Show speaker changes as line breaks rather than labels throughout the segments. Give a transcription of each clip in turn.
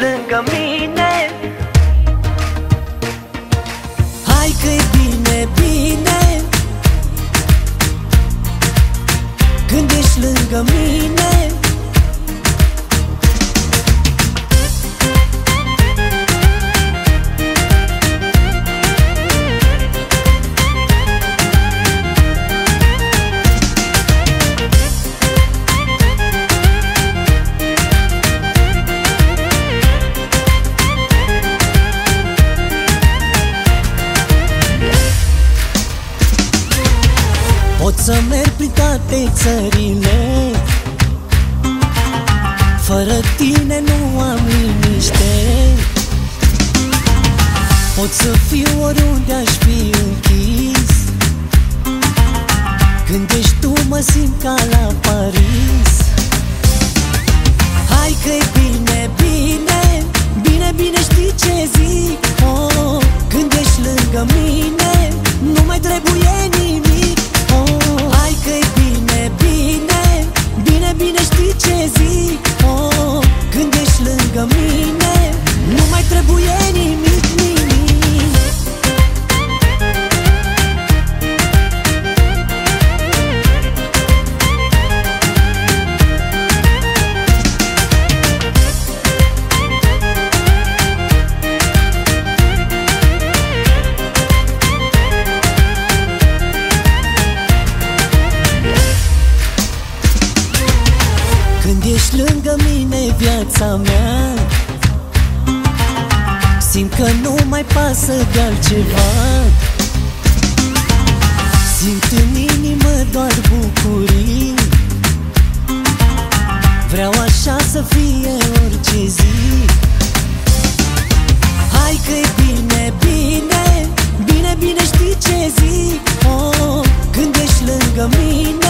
lângă mine.
Hai că e bine, bine. Când ești lângă mine să merg prin toate țările. Fără tine nu am liniște. Pot să fiu oriunde aș fi închis. Când ești tu mă simt ca la Paris. Hai că e bine, bine Bine, bine știi ce zic? Oh, Când ești lângă mine Nu mai trebuie Când ești lângă mine viața mea. Simt că nu mai pasă de altceva. Simt în inimă doar bucurii. Vreau așa să fie orice zi. Hai că e bine, bine Bine, bine știi ce zic. Oh, Când ești lângă mine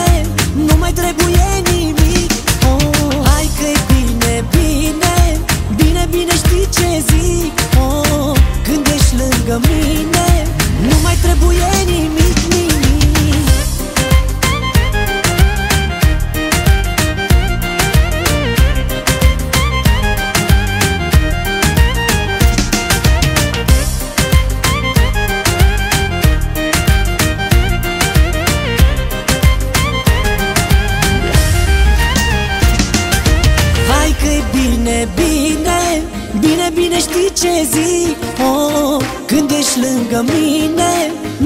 Hai că e bine, bine Bine, bine știi ce zic? Oh, Când ești lângă mine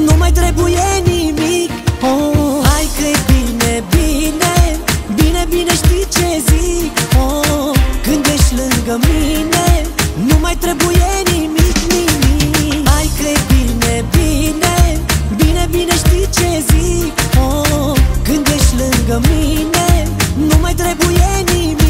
Nu mai trebuie nimic. Oh, Hai că e bine, bine Bine, bine știi ce zic? Oh, Când ești lângă mine Nu mai trebuie nimic, nimic. Hai că e bine, bine Bine, bine știi ce zic? Oh, Când ești lângă mine Nu mai trebuie nimic